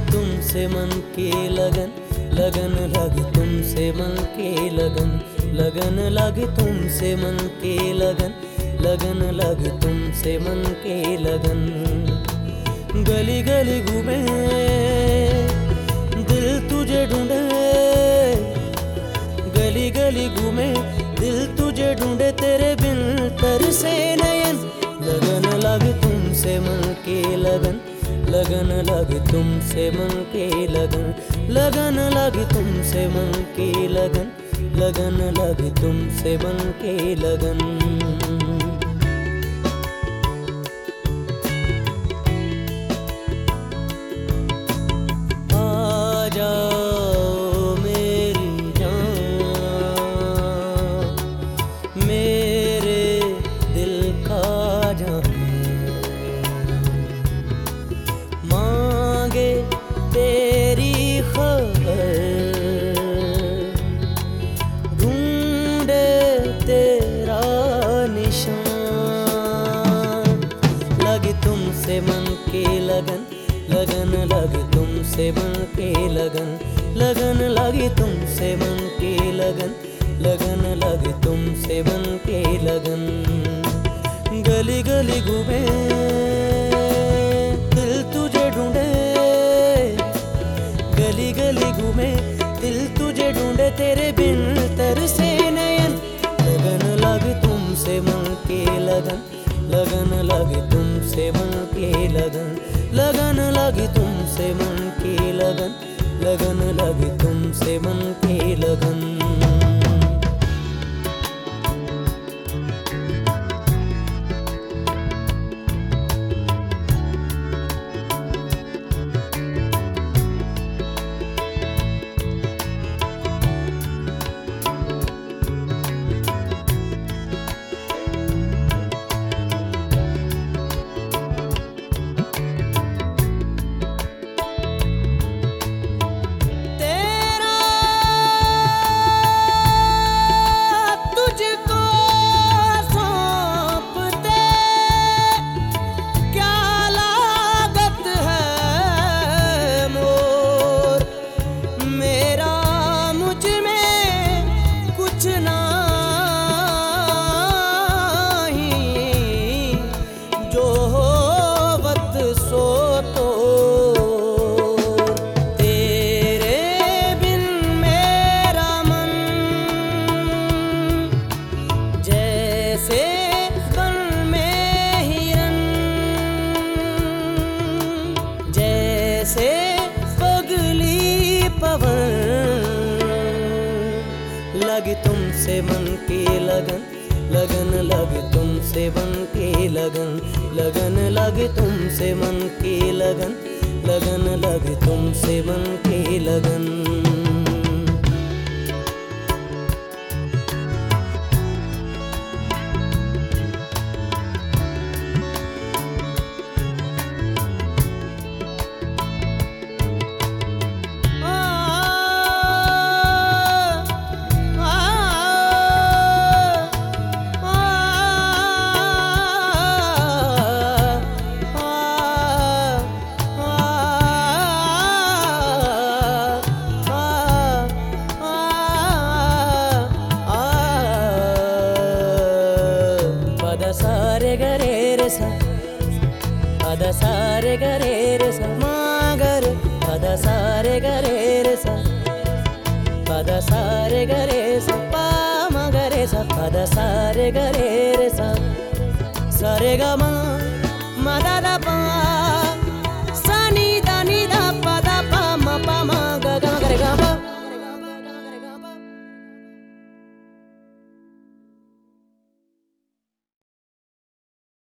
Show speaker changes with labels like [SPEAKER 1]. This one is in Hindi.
[SPEAKER 1] तुमसे मन के लगन लगन लगी तुमसे मन के लगन लगन लगी तुमसे मन के लगन लगन लगी तुमसे मन के लगन। गली गली घूमे, दिल तुझे ढूंढे। गली गली घूमे, दिल तुझे ढूंढे तेरे बिन तर से नयन, लगन लगे तुमसे मन के लगन लगन लग तुमसे मन के लगन लगन लग तुमसे मन के लगन लगन लग तुमसे मन के लगन। तुमसे मन की लगन लगन लगी तुमसे मन की लगन लगन लगी तुमसे मन की लगन लगन लगी तुमसे मन की लगन। गली गली घूमे, दिल तुझे ढूंढे। गली गली घूमे, दिल तुझे ढूंढे, तेरे बिन तर से नयन। लगन लगे तुमसे मन की लगन लगन लगे तुमसे मन लगन लगे तुमसे मन पवन लगी तुमसे मन की लगन लगन लगे तुमसे मन की लगन लगन लगे तुमसे मन की लगन लगन लगे तुमसे मन की लगन। अद सारे गरे मागरे अदसारे गरे अदारे गरे स पा मागरे गरे सरे गा मा दा